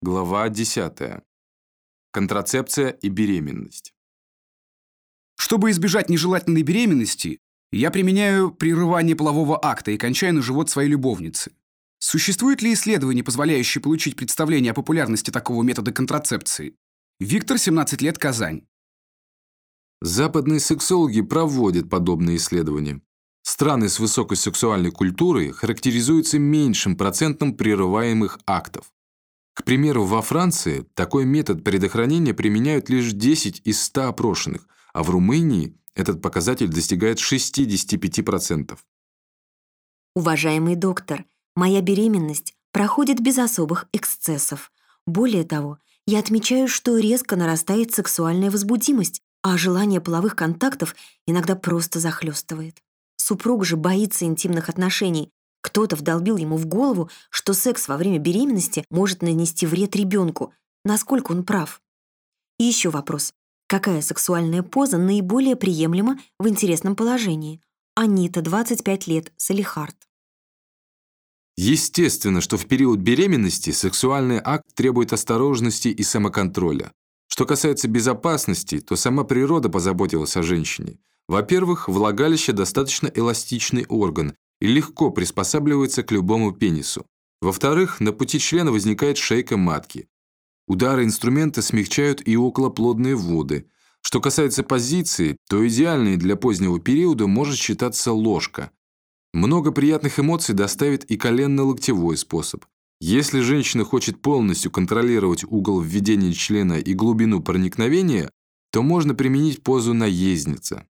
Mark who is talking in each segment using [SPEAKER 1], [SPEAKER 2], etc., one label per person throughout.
[SPEAKER 1] Глава 10. Контрацепция и беременность.
[SPEAKER 2] Чтобы избежать нежелательной беременности, я применяю прерывание полового акта и кончаю на живот своей любовницы. Существует ли исследование, позволяющее получить представление о популярности такого метода контрацепции? Виктор, 17 лет, Казань.
[SPEAKER 1] Западные сексологи проводят подобные исследования. Страны с высокой сексуальной культурой характеризуются меньшим процентом прерываемых актов. К примеру, во Франции такой метод предохранения применяют лишь 10 из 100 опрошенных, а в Румынии этот показатель достигает 65%.
[SPEAKER 3] Уважаемый доктор, моя беременность проходит без особых эксцессов. Более того, я отмечаю, что резко нарастает сексуальная возбудимость, а желание половых контактов иногда просто захлестывает. Супруг же боится интимных отношений. Кто-то вдолбил ему в голову, что секс во время беременности может нанести вред ребенку. Насколько он прав? И еще вопрос. Какая сексуальная поза наиболее приемлема в интересном положении? Анита, 25 лет, Салихард.
[SPEAKER 1] Естественно, что в период беременности сексуальный акт требует осторожности и самоконтроля. Что касается безопасности, то сама природа позаботилась о женщине. Во-первых, влагалище достаточно эластичный орган и легко приспосабливается к любому пенису. Во-вторых, на пути члена возникает шейка матки. Удары инструмента смягчают и околоплодные воды. Что касается позиции, то идеальной для позднего периода может считаться ложка – много приятных эмоций доставит и коленно-локтевой способ. Если женщина хочет полностью контролировать угол введения члена и глубину проникновения, то можно применить позу наездница.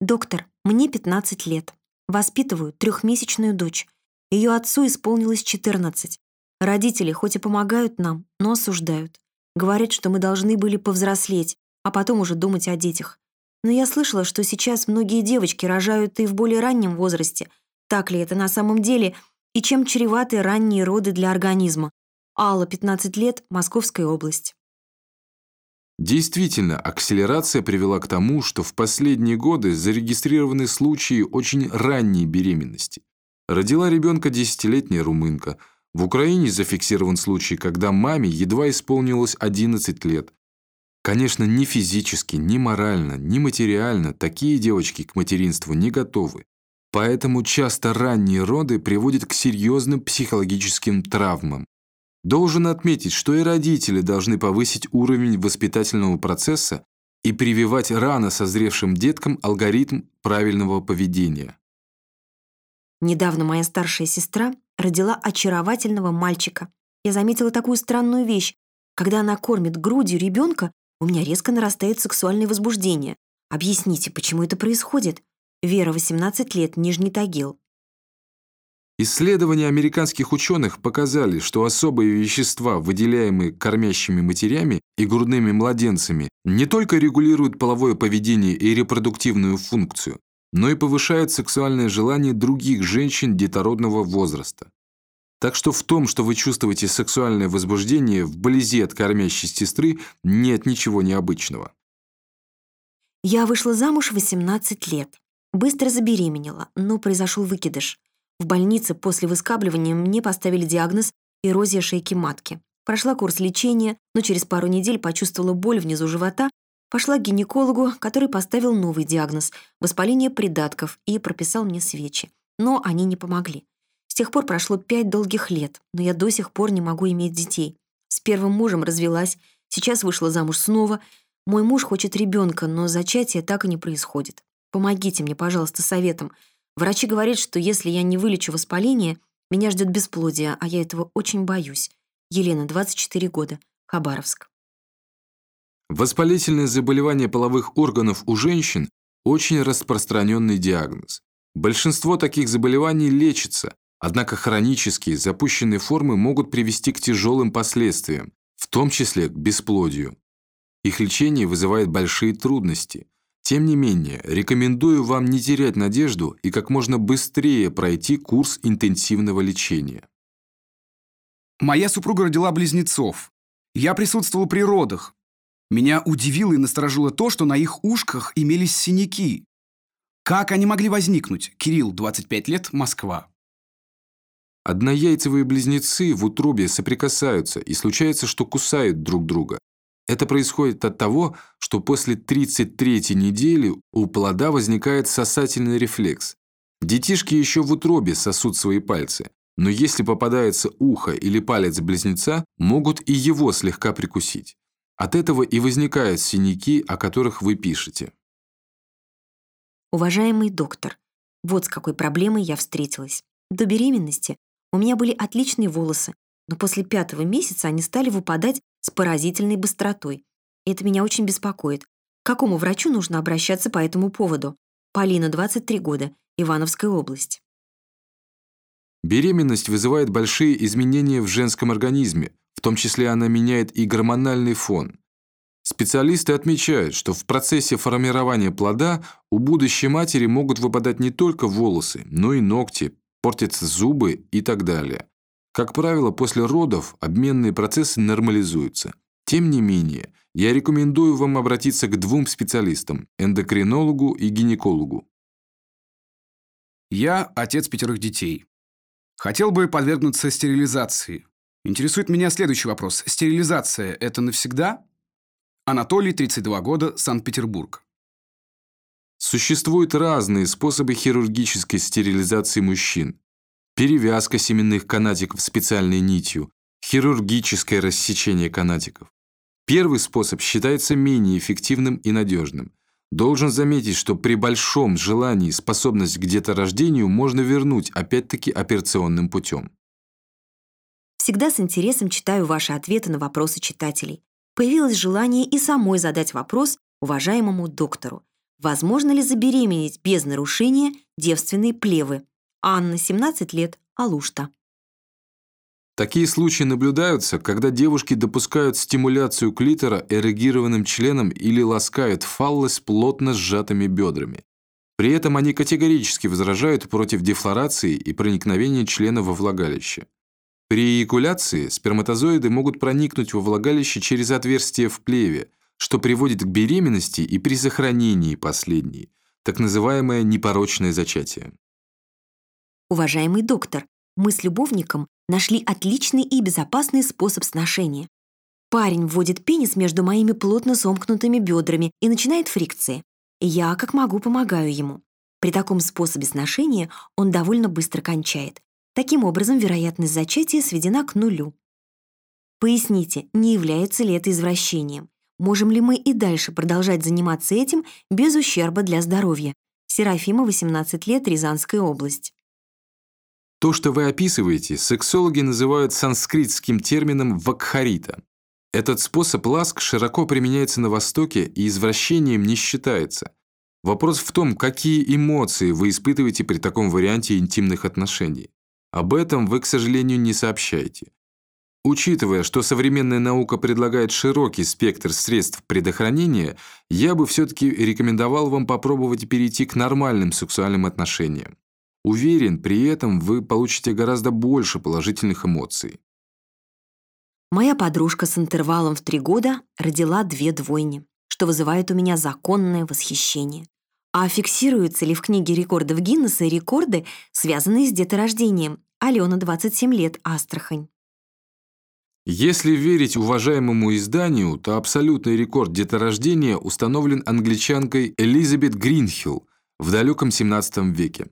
[SPEAKER 3] Доктор, мне 15 лет. Воспитываю трехмесячную дочь. Ее отцу исполнилось 14. Родители хоть и помогают нам, но осуждают. Говорят, что мы должны были повзрослеть, а потом уже думать о детях. Но я слышала, что сейчас многие девочки рожают и в более раннем возрасте. Так ли это на самом деле? И чем чреваты ранние роды для организма? Алла, 15 лет, Московская область.
[SPEAKER 1] Действительно, акселерация привела к тому, что в последние годы зарегистрированы случаи очень ранней беременности. Родила ребенка десятилетняя румынка. В Украине зафиксирован случай, когда маме едва исполнилось 11 лет. Конечно, ни физически, ни морально, ни материально такие девочки к материнству не готовы. Поэтому часто ранние роды приводят к серьезным психологическим травмам. Должен отметить, что и родители должны повысить уровень воспитательного процесса и прививать рано созревшим деткам алгоритм правильного поведения.
[SPEAKER 3] Недавно моя старшая сестра родила очаровательного мальчика. Я заметила такую странную вещь. Когда она кормит грудью ребенка, у меня резко нарастает сексуальное возбуждение. Объясните, почему это происходит? Вера, 18 лет, Нижний Тагил.
[SPEAKER 1] Исследования американских ученых показали, что особые вещества, выделяемые кормящими матерями и грудными младенцами, не только регулируют половое поведение и репродуктивную функцию, но и повышают сексуальное желание других женщин детородного возраста. Так что в том, что вы чувствуете сексуальное возбуждение вблизи от кормящей сестры, нет ничего необычного.
[SPEAKER 3] Я вышла замуж в 18 лет. Быстро забеременела, но произошел выкидыш. В больнице после выскабливания мне поставили диагноз эрозия шейки матки. Прошла курс лечения, но через пару недель почувствовала боль внизу живота, пошла к гинекологу, который поставил новый диагноз – воспаление придатков и прописал мне свечи. Но они не помогли. С тех пор прошло пять долгих лет, но я до сих пор не могу иметь детей. С первым мужем развелась, сейчас вышла замуж снова. Мой муж хочет ребенка, но зачатие так и не происходит. Помогите мне, пожалуйста, советом. Врачи говорят, что если я не вылечу воспаление, меня ждет бесплодие, а я этого очень боюсь. Елена, 24 года, Хабаровск.
[SPEAKER 1] Воспалительное заболевание половых органов у женщин – очень распространенный диагноз. Большинство таких заболеваний лечится, Однако хронические запущенные формы могут привести к тяжелым последствиям, в том числе к бесплодию. Их лечение вызывает большие трудности. Тем не менее, рекомендую вам не терять надежду и как можно быстрее пройти курс интенсивного лечения.
[SPEAKER 2] Моя супруга родила близнецов. Я присутствовал при родах. Меня удивило и насторожило то, что на их ушках имелись синяки. Как они могли возникнуть? Кирилл, 25 лет, Москва.
[SPEAKER 1] Однояйцевые близнецы в утробе соприкасаются, и случается, что кусают друг друга. Это происходит от того, что после 33 недели у плода возникает сосательный рефлекс. Детишки еще в утробе сосут свои пальцы, но если попадается ухо или палец близнеца, могут и его слегка прикусить. От этого и возникают синяки, о которых вы пишете.
[SPEAKER 3] Уважаемый доктор, вот с какой проблемой я встретилась. До беременности у меня были отличные волосы, но после пятого месяца они стали выпадать с поразительной быстротой. Это меня очень беспокоит. К какому врачу нужно обращаться по этому поводу? Полина, 23 года, Ивановская область.
[SPEAKER 1] Беременность вызывает большие изменения в женском организме, в том числе она меняет и гормональный фон. Специалисты отмечают, что в процессе формирования плода у будущей матери могут выпадать не только волосы, но и ногти, портятся зубы и так далее. Как правило, после родов обменные процессы нормализуются. Тем не менее, я рекомендую вам обратиться к двум специалистам – эндокринологу и гинекологу.
[SPEAKER 2] Я отец пятерых детей. Хотел бы подвергнуться стерилизации. Интересует меня следующий вопрос. Стерилизация – это навсегда? Анатолий, 32 года, Санкт-Петербург.
[SPEAKER 1] Существуют разные способы хирургической стерилизации мужчин. Перевязка семенных канатиков специальной нитью, хирургическое рассечение канатиков. Первый способ считается менее эффективным и надежным. Должен заметить, что при большом желании способность к деторождению можно вернуть опять-таки операционным путем.
[SPEAKER 3] Всегда с интересом читаю ваши ответы на вопросы читателей. Появилось желание и самой задать вопрос уважаемому доктору. Возможно ли забеременеть без нарушения девственной плевы? Анна, 17 лет, Алушта.
[SPEAKER 1] Такие случаи наблюдаются, когда девушки допускают стимуляцию клитора эрегированным членом или ласкают фаллос плотно сжатыми бедрами. При этом они категорически возражают против дефлорации и проникновения члена во влагалище. При эякуляции сперматозоиды могут проникнуть во влагалище через отверстие в плеве, что приводит к беременности и при сохранении последней, так называемое непорочное зачатие.
[SPEAKER 3] Уважаемый доктор, мы с любовником нашли отличный и безопасный способ сношения. Парень вводит пенис между моими плотно сомкнутыми бедрами и начинает фрикции. Я, как могу, помогаю ему. При таком способе сношения он довольно быстро кончает. Таким образом, вероятность зачатия сведена к нулю. Поясните, не является ли это извращением? Можем ли мы и дальше продолжать заниматься этим без ущерба для здоровья? Серафима, 18 лет, Рязанская область.
[SPEAKER 1] То, что вы описываете, сексологи называют санскритским термином «вакхарита». Этот способ ласк широко применяется на Востоке и извращением не считается. Вопрос в том, какие эмоции вы испытываете при таком варианте интимных отношений. Об этом вы, к сожалению, не сообщаете. Учитывая, что современная наука предлагает широкий спектр средств предохранения, я бы все-таки рекомендовал вам попробовать перейти к нормальным сексуальным отношениям. Уверен, при этом вы получите гораздо больше положительных эмоций.
[SPEAKER 3] Моя подружка с интервалом в три года родила две двойни, что вызывает у меня законное восхищение. А фиксируются ли в книге рекордов Гиннесса рекорды, связанные с деторождением? Алена, 27 лет, Астрахань.
[SPEAKER 1] Если верить уважаемому изданию, то абсолютный рекорд деторождения установлен англичанкой Элизабет Гринхилл в далеком 17 веке.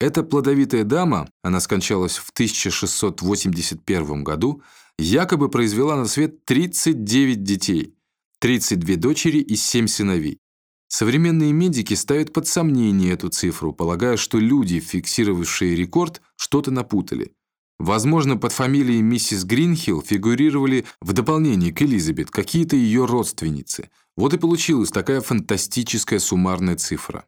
[SPEAKER 1] Эта плодовитая дама, она скончалась в 1681 году, якобы произвела на свет 39 детей, 32 дочери и 7 сыновей. Современные медики ставят под сомнение эту цифру, полагая, что люди, фиксировавшие рекорд, что-то напутали. Возможно, под фамилией миссис Гринхилл фигурировали в дополнение к Элизабет какие-то ее родственницы. Вот и получилась такая фантастическая суммарная цифра.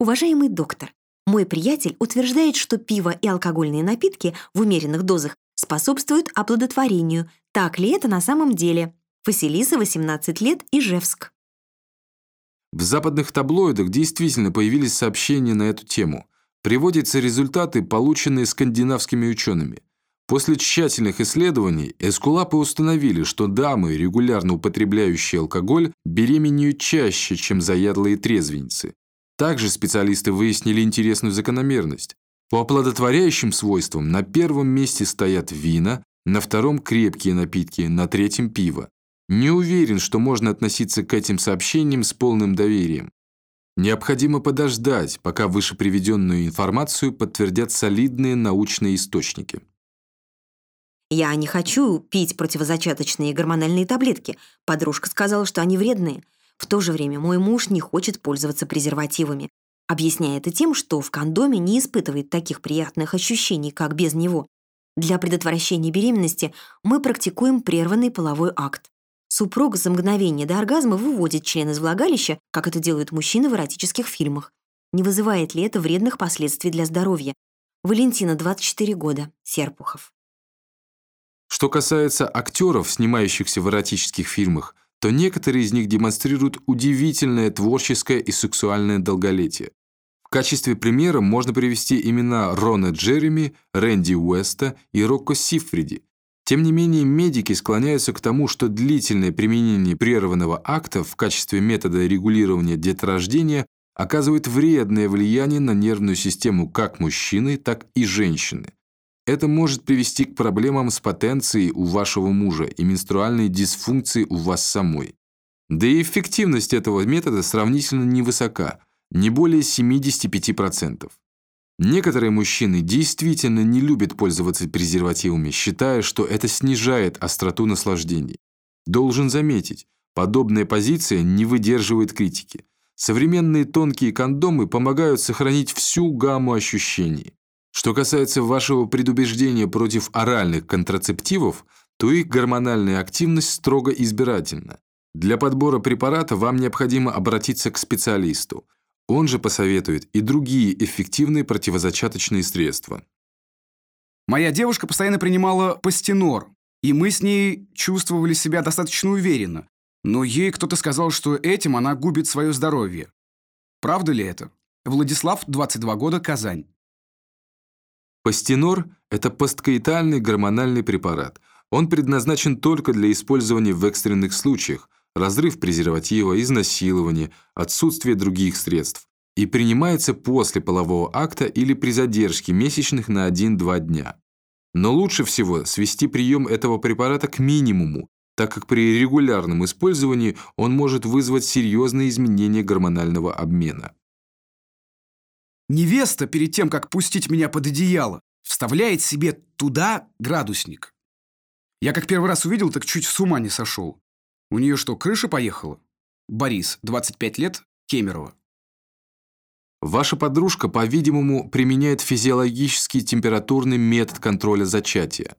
[SPEAKER 3] Уважаемый доктор, мой приятель утверждает, что пиво и алкогольные напитки в умеренных дозах способствуют оплодотворению. Так ли это на самом деле? Василиса, 18 лет, Ижевск.
[SPEAKER 1] В западных таблоидах действительно появились сообщения на эту тему – приводятся результаты, полученные скандинавскими учеными. После тщательных исследований эскулапы установили, что дамы, регулярно употребляющие алкоголь, беременеют чаще, чем заядлые трезвенницы. Также специалисты выяснили интересную закономерность. По оплодотворяющим свойствам на первом месте стоят вина, на втором – крепкие напитки, на третьем – пиво. Не уверен, что можно относиться к этим сообщениям с полным доверием. Необходимо подождать, пока вышеприведенную информацию подтвердят солидные научные источники.
[SPEAKER 3] Я не хочу пить противозачаточные гормональные таблетки. Подружка сказала, что они вредные. В то же время мой муж не хочет пользоваться презервативами. Объясняя это тем, что в кондоме не испытывает таких приятных ощущений, как без него. Для предотвращения беременности мы практикуем прерванный половой акт. Супруг за мгновение до оргазма выводит член из влагалища, как это делают мужчины в эротических фильмах. Не вызывает ли это вредных последствий для здоровья? Валентина, 24 года, Серпухов.
[SPEAKER 1] Что касается актеров, снимающихся в эротических фильмах, то некоторые из них демонстрируют удивительное творческое и сексуальное долголетие. В качестве примера можно привести имена Рона Джереми, Рэнди Уэста и Рокко Сифриди, тем не менее, медики склоняются к тому, что длительное применение прерванного акта в качестве метода регулирования деторождения оказывает вредное влияние на нервную систему как мужчины, так и женщины. Это может привести к проблемам с потенцией у вашего мужа и менструальной дисфункцией у вас самой. Да и эффективность этого метода сравнительно невысока, не более 75%. Некоторые мужчины действительно не любят пользоваться презервативами, считая, что это снижает остроту наслаждений. Должен заметить, подобная позиция не выдерживает критики. Современные тонкие кондомы помогают сохранить всю гамму ощущений. Что касается вашего предубеждения против оральных контрацептивов, то их гормональная активность строго избирательна. Для подбора препарата вам необходимо обратиться к специалисту. Он же посоветует и другие эффективные противозачаточные средства.
[SPEAKER 2] Моя девушка постоянно принимала пастенор, и мы с ней чувствовали себя достаточно уверенно. Но ей кто-то сказал, что этим она губит свое здоровье. Правда ли это? Владислав, 22 года, Казань.
[SPEAKER 1] Пастенор – это посткоитальный гормональный препарат. Он предназначен только для использования в экстренных случаях, разрыв презерватива, изнасилование, отсутствие других средств и принимается после полового акта или при задержке месячных на 1-2 дня. Но лучше всего свести прием этого препарата к минимуму, так как при регулярном использовании он может вызвать серьезные изменения гормонального обмена.
[SPEAKER 2] Невеста, перед тем, как пустить меня под одеяло, вставляет себе туда градусник. Я как первый раз увидел, так чуть с ума не сошел. У нее что, крыша поехала? Борис, 25 лет, Кемерово.
[SPEAKER 1] Ваша подружка, по-видимому, применяет физиологический температурный метод контроля зачатия.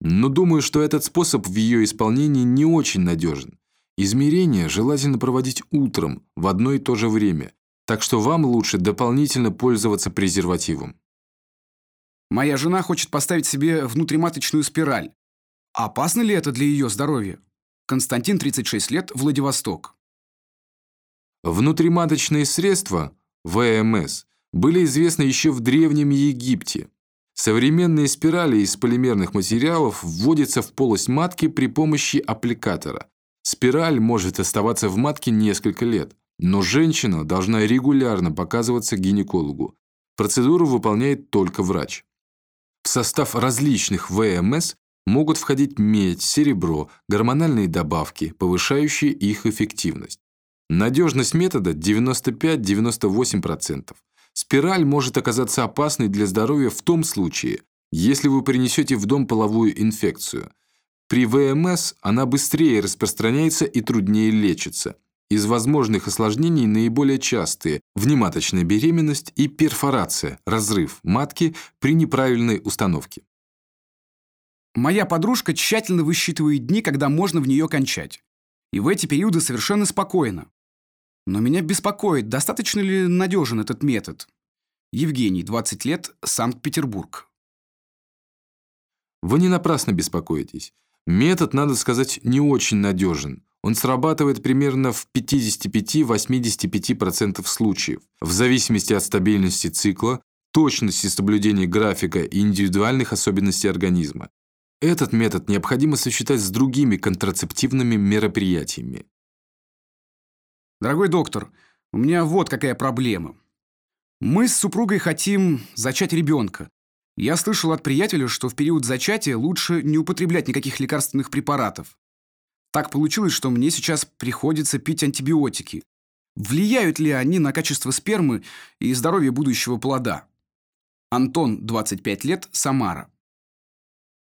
[SPEAKER 1] Но думаю, что этот способ в ее исполнении не очень надежен. Измерения желательно проводить утром, в одно и то же время, так что вам лучше дополнительно пользоваться презервативом.
[SPEAKER 2] Моя жена хочет поставить себе внутриматочную спираль. Опасно ли это для ее здоровья? Константин, 36 лет, Владивосток.
[SPEAKER 1] Внутриматочные средства, ВМС, были известны еще в Древнем Египте. Современные спирали из полимерных материалов вводятся в полость матки при помощи аппликатора. Спираль может оставаться в матке несколько лет, но женщина должна регулярно показываться гинекологу. Процедуру выполняет только врач. В состав различных ВМС могут входить медь, серебро, гормональные добавки, повышающие их эффективность. Надежность метода 95-98%. Спираль может оказаться опасной для здоровья в том случае, если вы принесете в дом половую инфекцию. При ВМС она быстрее распространяется и труднее лечится. Из возможных осложнений наиболее частые – внематочная беременность и перфорация, разрыв матки при неправильной установке.
[SPEAKER 2] Моя подружка тщательно высчитывает дни, когда можно в нее кончать. И в эти периоды совершенно спокойно. Но меня беспокоит, достаточно ли надежен этот метод. Евгений, 20 лет, Санкт-Петербург.
[SPEAKER 1] Вы не напрасно беспокоитесь. Метод, надо сказать, не очень надежен. Он срабатывает примерно в 55-85% случаев, в зависимости от стабильности цикла, точности соблюдения графика и индивидуальных особенностей организма. Этот метод необходимо сочетать с другими контрацептивными мероприятиями.
[SPEAKER 2] Дорогой доктор, у меня вот какая проблема. Мы с супругой хотим зачать ребенка. Я слышал от приятеля, что в период зачатия лучше не употреблять никаких лекарственных препаратов. Так получилось, что мне сейчас приходится пить антибиотики. Влияют ли они на качество спермы и здоровье будущего плода? Антон, 25 лет, Самара.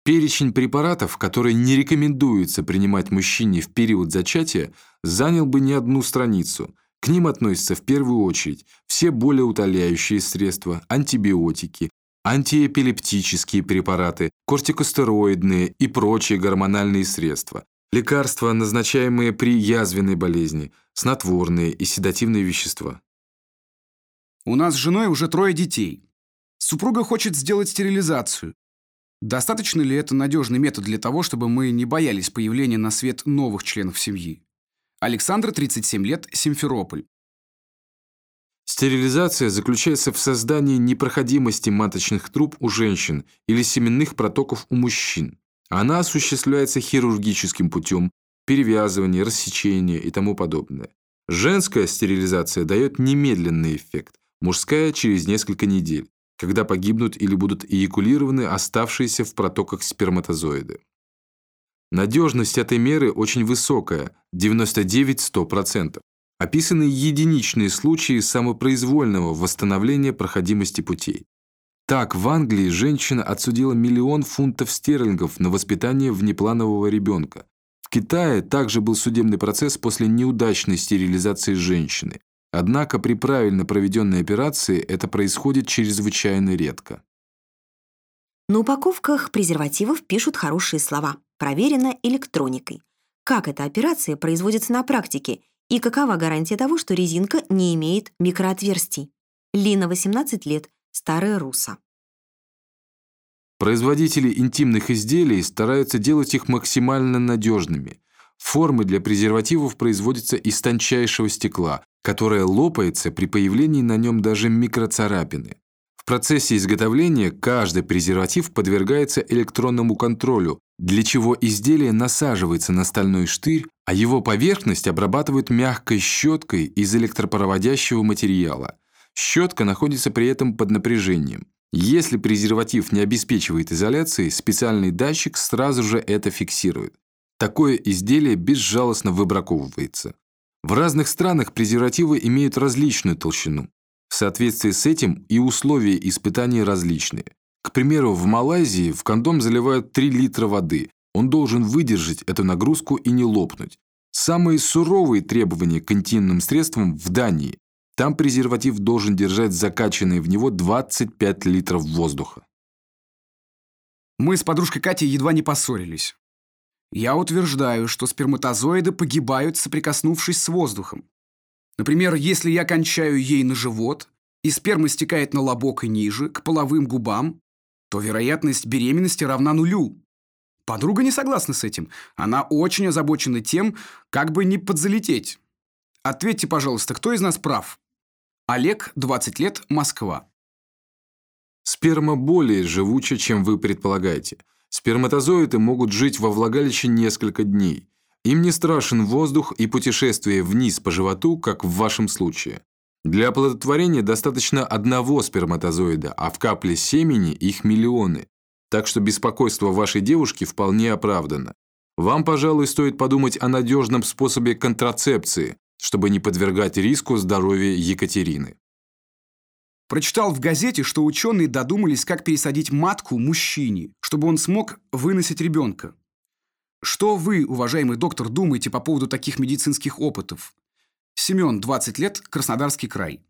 [SPEAKER 1] Перечень препаратов, которые не рекомендуется принимать мужчине в период зачатия, занял бы не одну страницу. К ним относятся в первую очередь все болеутоляющие средства, антибиотики, антиэпилептические препараты, кортикостероидные и прочие гормональные средства, лекарства, назначаемые при язвенной болезни, снотворные и седативные вещества.
[SPEAKER 2] У нас с женой уже трое детей. Супруга хочет сделать стерилизацию. Достаточно ли это надежный метод для того, чтобы мы не боялись появления на свет новых членов семьи? Александр, 37 лет, Симферополь.
[SPEAKER 1] Стерилизация заключается в создании непроходимости маточных труб у женщин или семенных протоков у мужчин. Она осуществляется хирургическим путем, перевязывания, рассечения и тому подобное. Женская стерилизация дает немедленный эффект, мужская – через несколько недель когда погибнут или будут эякулированы оставшиеся в протоках сперматозоиды. Надежность этой меры очень высокая – 99-100%. Описаны единичные случаи самопроизвольного восстановления проходимости путей. Так, в Англии женщина отсудила миллион фунтов стерлингов на воспитание внепланового ребенка. В Китае также был судебный процесс после неудачной стерилизации женщины. Однако при правильно проведенной операции это происходит чрезвычайно редко.
[SPEAKER 3] На упаковках презервативов пишут хорошие слова «проверено электроникой». Как эта операция производится на практике и какова гарантия того, что резинка не имеет микроотверстий? Лина, 18 лет, старая руса.
[SPEAKER 1] Производители интимных изделий стараются делать их максимально надежными. Формы для презервативов производятся из тончайшего стекла, которое лопается при появлении на нем даже микроцарапины. В процессе изготовления каждый презерватив подвергается электронному контролю, для чего изделие насаживается на стальной штырь, а его поверхность обрабатывают мягкой щеткой из электропроводящего материала. Щетка находится при этом под напряжением. Если презерватив не обеспечивает изоляции, специальный датчик сразу же это фиксирует. Такое изделие безжалостно выбраковывается. В разных странах презервативы имеют различную толщину. В соответствии с этим и условия испытаний различные. К примеру, в Малайзии в кондом заливают 3 литра воды. Он должен выдержать эту нагрузку и не лопнуть. Самые суровые требования к интимным средствам в Дании. Там презерватив должен держать закачанные в него 25 литров воздуха.
[SPEAKER 2] Мы с подружкой Катей едва не поссорились. Я утверждаю, что сперматозоиды погибают, соприкоснувшись с воздухом. Например, если я кончаю ей на живот, и сперма стекает на лобок и ниже, к половым губам, то вероятность беременности равна нулю. Подруга не согласна с этим. Она очень озабочена тем, как бы не подзалететь. Ответьте, пожалуйста, кто из нас прав? Олег, 20 лет, Москва.
[SPEAKER 1] Сперма более живуча, чем вы предполагаете – Сперматозоиды могут жить во влагалище несколько дней. Им не страшен воздух и путешествие вниз по животу, как в вашем случае. Для оплодотворения достаточно одного сперматозоида, а в капле семени их миллионы. Так что беспокойство вашей девушки вполне оправдано. Вам, пожалуй, стоит подумать о надежном способе контрацепции, чтобы не подвергать риску здоровья Екатерины.
[SPEAKER 2] Прочитал в газете, что ученые додумались, как пересадить матку мужчине, чтобы он смог выносить ребенка. Что вы, уважаемый доктор, думаете по поводу таких медицинских опытов? Семен, 20 лет, Краснодарский край.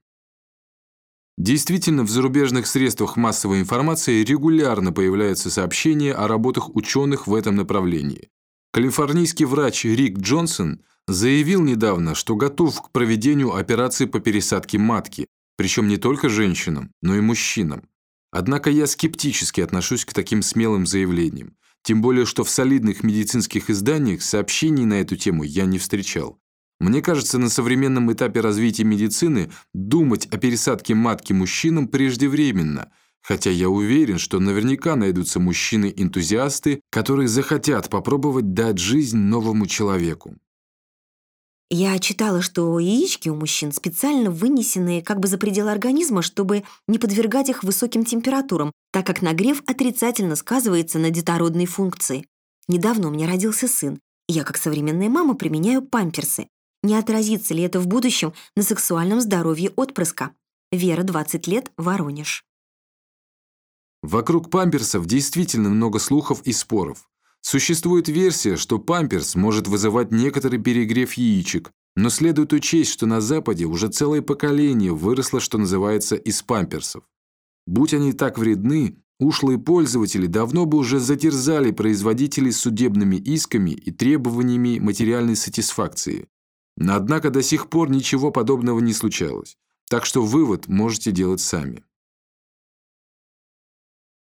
[SPEAKER 1] Действительно, в зарубежных средствах массовой информации регулярно появляются сообщения о работах ученых в этом направлении. Калифорнийский врач Рик Джонсон заявил недавно, что готов к проведению операции по пересадке матки, причем не только женщинам, но и мужчинам. Однако я скептически отношусь к таким смелым заявлениям, тем более что в солидных медицинских изданиях сообщений на эту тему я не встречал. Мне кажется, на современном этапе развития медицины думать о пересадке матки мужчинам преждевременно, хотя я уверен, что наверняка найдутся мужчины-энтузиасты, которые захотят попробовать дать жизнь новому человеку.
[SPEAKER 3] Я читала, что яички у мужчин специально вынесены как бы за пределы организма, чтобы не подвергать их высоким температурам, так как нагрев отрицательно сказывается на детородной функции. Недавно у меня родился сын, я, как современная мама, применяю памперсы. Не отразится ли это в будущем на сексуальном здоровье отпрыска? Вера, 20 лет, Воронеж.
[SPEAKER 1] Вокруг памперсов действительно много слухов и споров. Существует версия, что памперс может вызывать некоторый перегрев яичек, но следует учесть, что на Западе уже целое поколение выросло, что называется, из памперсов. Будь они так вредны, ушлые пользователи давно бы уже затерзали производителей судебными исками и требованиями материальной сатисфакции. Однако до сих пор ничего подобного не случалось, так что вывод можете делать сами.